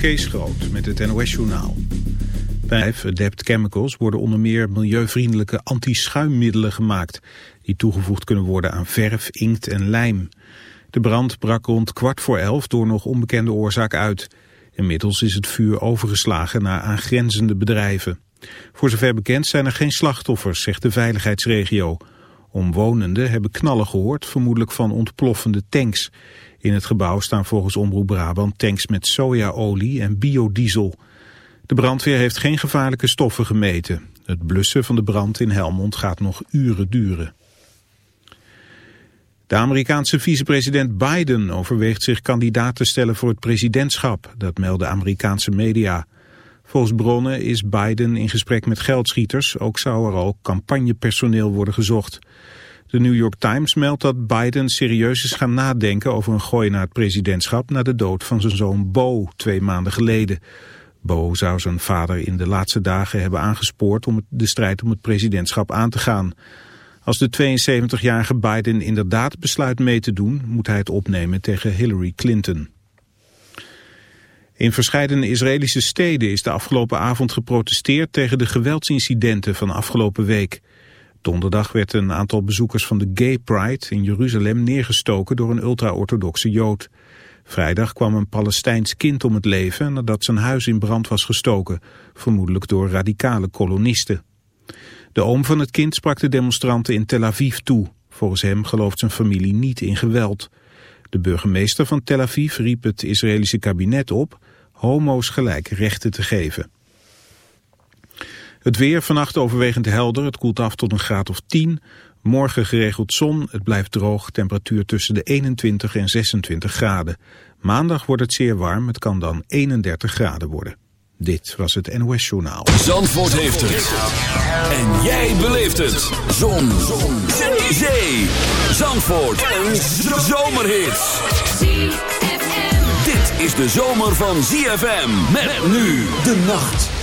Kees Groot met het NOS-journaal. Bij Adept Chemicals worden onder meer milieuvriendelijke anti-schuimmiddelen gemaakt... die toegevoegd kunnen worden aan verf, inkt en lijm. De brand brak rond kwart voor elf door nog onbekende oorzaak uit. Inmiddels is het vuur overgeslagen naar aangrenzende bedrijven. Voor zover bekend zijn er geen slachtoffers, zegt de veiligheidsregio. Omwonenden hebben knallen gehoord, vermoedelijk van ontploffende tanks... In het gebouw staan volgens Omroep Brabant tanks met sojaolie en biodiesel. De brandweer heeft geen gevaarlijke stoffen gemeten. Het blussen van de brand in Helmond gaat nog uren duren. De Amerikaanse vicepresident Biden overweegt zich kandidaat te stellen voor het presidentschap. Dat melden Amerikaanse media. Volgens bronnen is Biden in gesprek met geldschieters. Ook zou er al campagnepersoneel worden gezocht. De New York Times meldt dat Biden serieus is gaan nadenken over een gooi naar het presidentschap na de dood van zijn zoon Bo twee maanden geleden. Bo zou zijn vader in de laatste dagen hebben aangespoord om de strijd om het presidentschap aan te gaan. Als de 72-jarige Biden inderdaad besluit mee te doen, moet hij het opnemen tegen Hillary Clinton. In verscheidene Israëlische steden is de afgelopen avond geprotesteerd tegen de geweldsincidenten van afgelopen week. Donderdag werd een aantal bezoekers van de Gay Pride in Jeruzalem neergestoken door een ultra-orthodoxe Jood. Vrijdag kwam een Palestijns kind om het leven nadat zijn huis in brand was gestoken, vermoedelijk door radicale kolonisten. De oom van het kind sprak de demonstranten in Tel Aviv toe. Volgens hem gelooft zijn familie niet in geweld. De burgemeester van Tel Aviv riep het Israëlische kabinet op homo's gelijk rechten te geven. Het weer vannacht overwegend helder. Het koelt af tot een graad of 10. Morgen geregeld zon. Het blijft droog. Temperatuur tussen de 21 en 26 graden. Maandag wordt het zeer warm. Het kan dan 31 graden worden. Dit was het NOS Journaal. Zandvoort heeft het. En jij beleeft het. Zon. zon. Zee. Zee. Zandvoort. Een zomerhit. Dit is de zomer van ZFM. Met nu de nacht.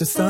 The sun.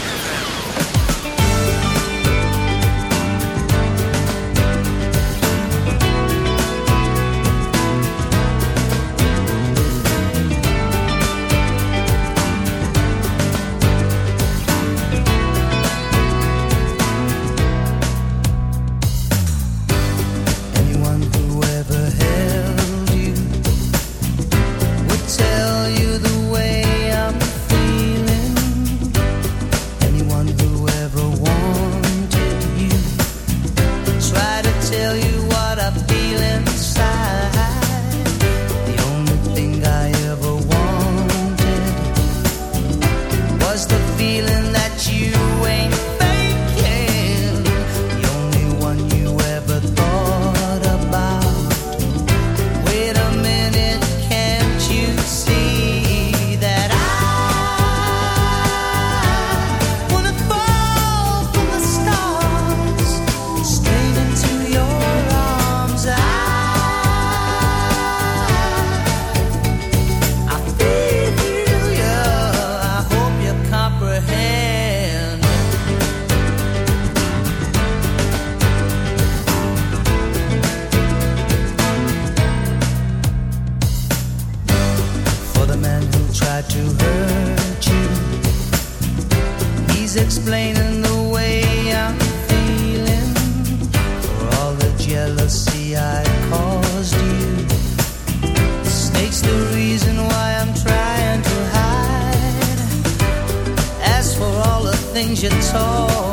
I caused you. The the reason why I'm trying to hide. As for all the things you.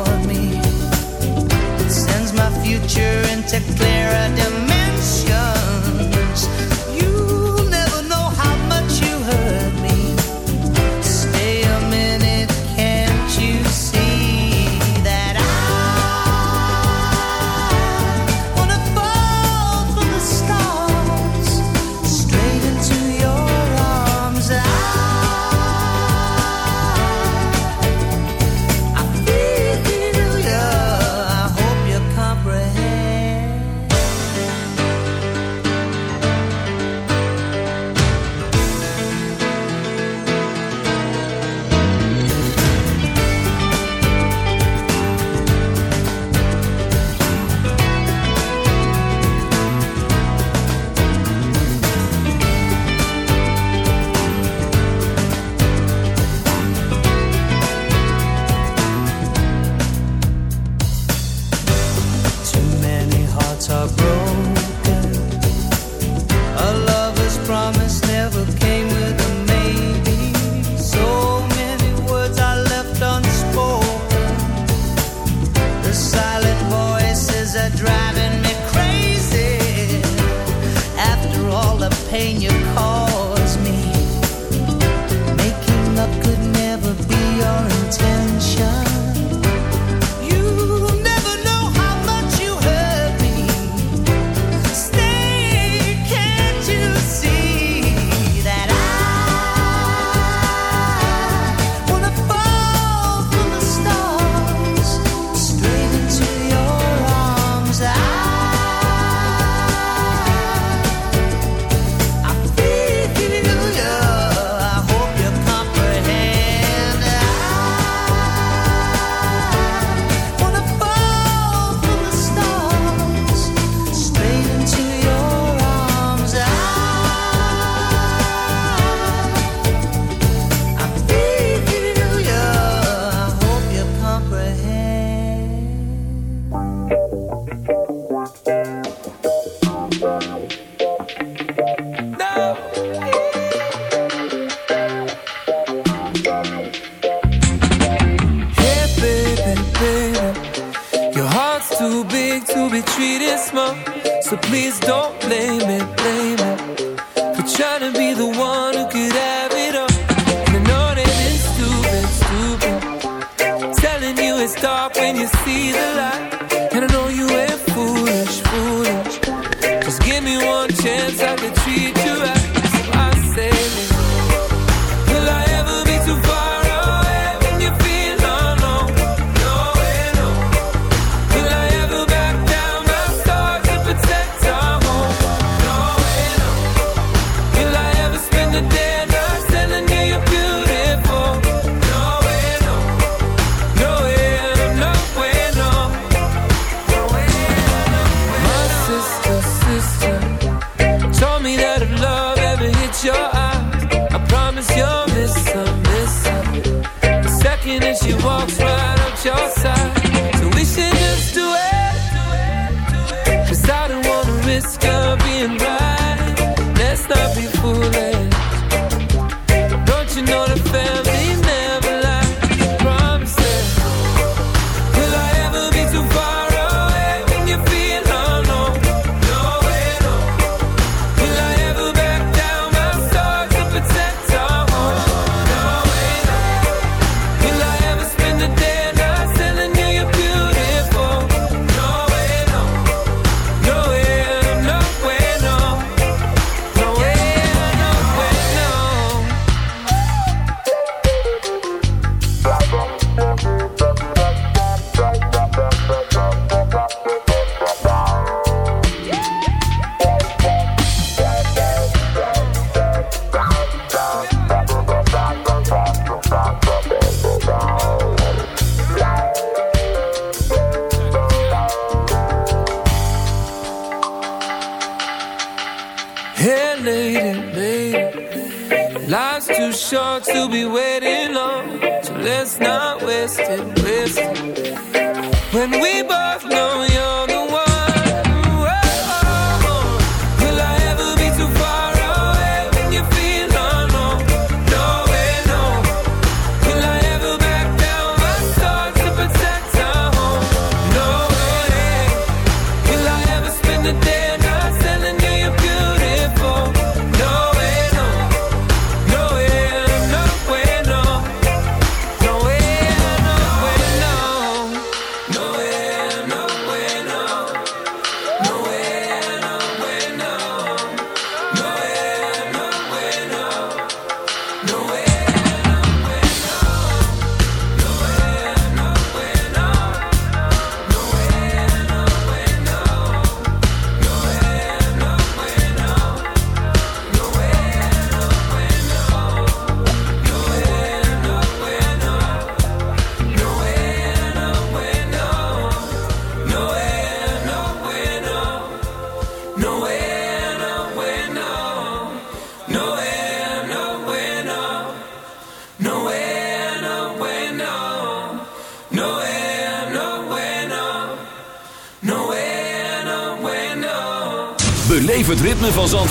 risk of being right.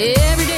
Every day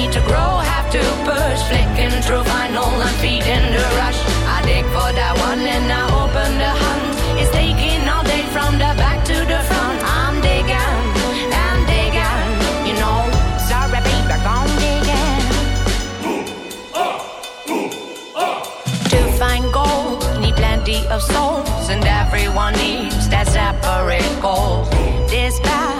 need to grow, have to push, flicking through vinyl and feeding the rush. I dig for that one and I open the hunt. It's taking all day from the back to the front. I'm digging and digging, you know. Sorry, baby, I'm digging. To find gold, need plenty of souls, and everyone needs that separate goal. This path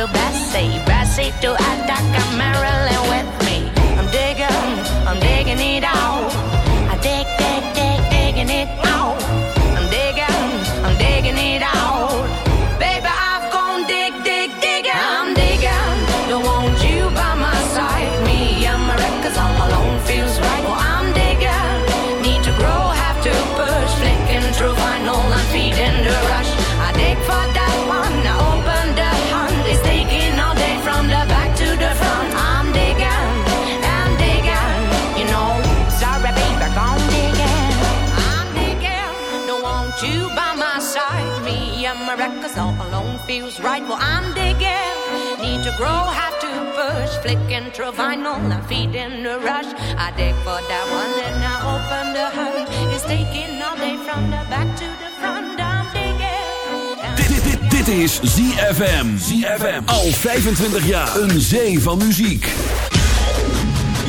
to Bessie, Bessie to Attica, Marilyn with me. I'm digging, I'm digging it out. Right. Well, I'm digging, need to grow, have to push, flicking through vinyl and feeding the rush. I dig for that one and I open the hunt. It's taking all day from the back to the front. I'm digging. Dit, dit, dit is ZFM. ZFM. Al 25 jaar. Een zee van muziek.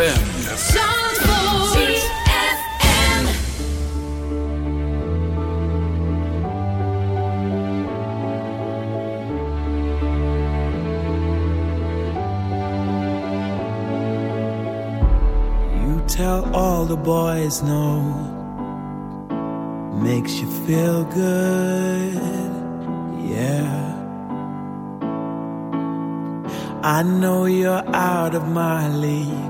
ZFM. tell all the boys no makes you feel good, yeah. I know you're out of my league